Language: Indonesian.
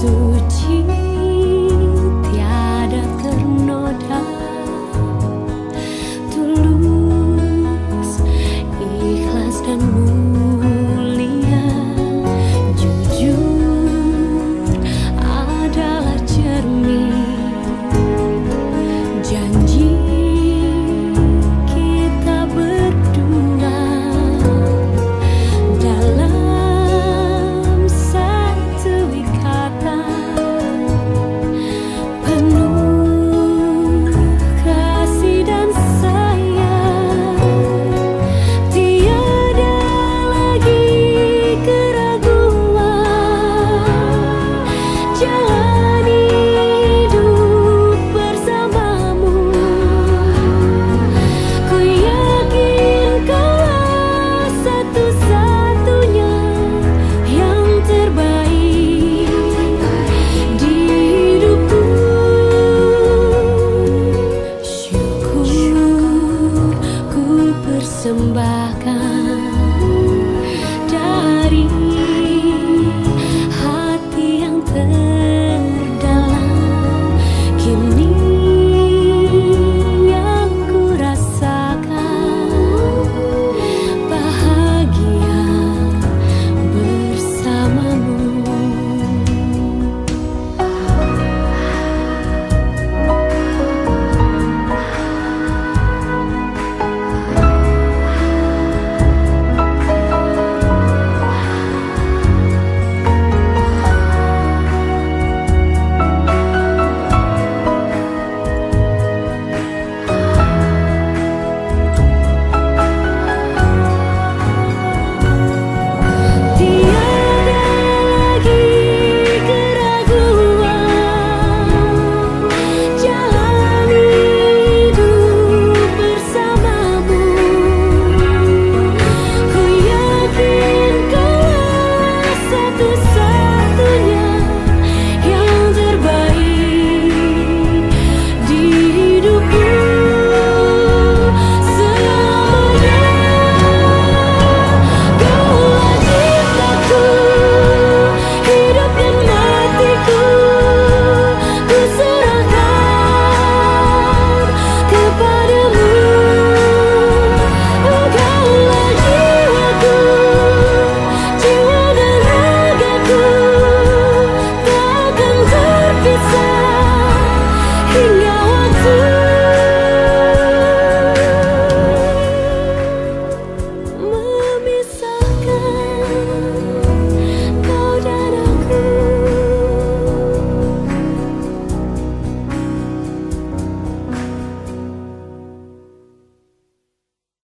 suci. sembahkan.